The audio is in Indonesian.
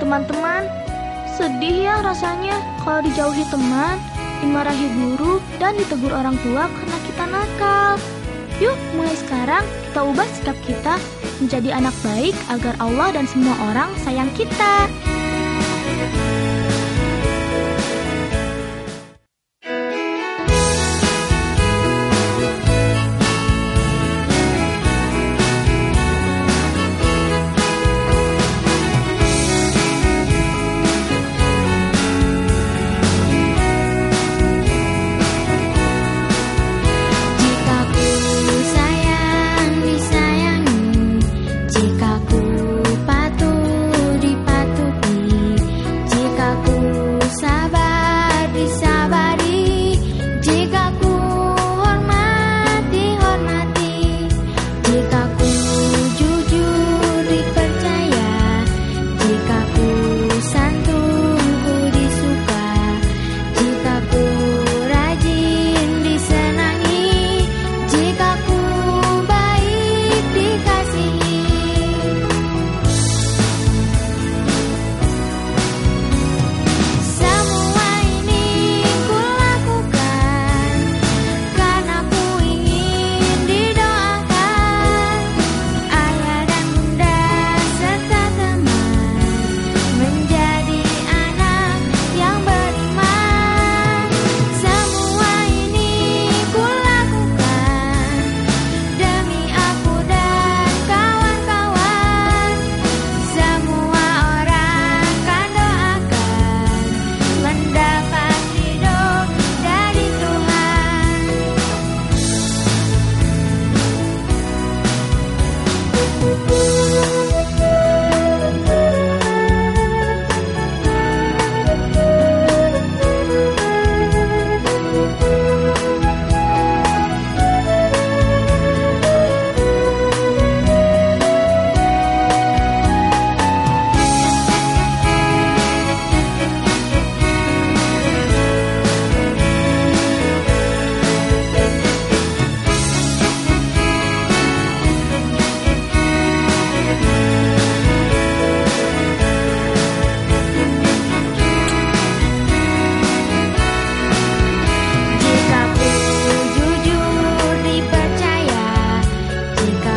Teman-teman, sedih ya rasanya kalau dijauhi teman, dimarahi guru, dan ditegur orang tua karena kita nakal. Yuk, mulai sekarang kita ubah sikap kita menjadi anak baik agar Allah dan semua orang sayang kita. África.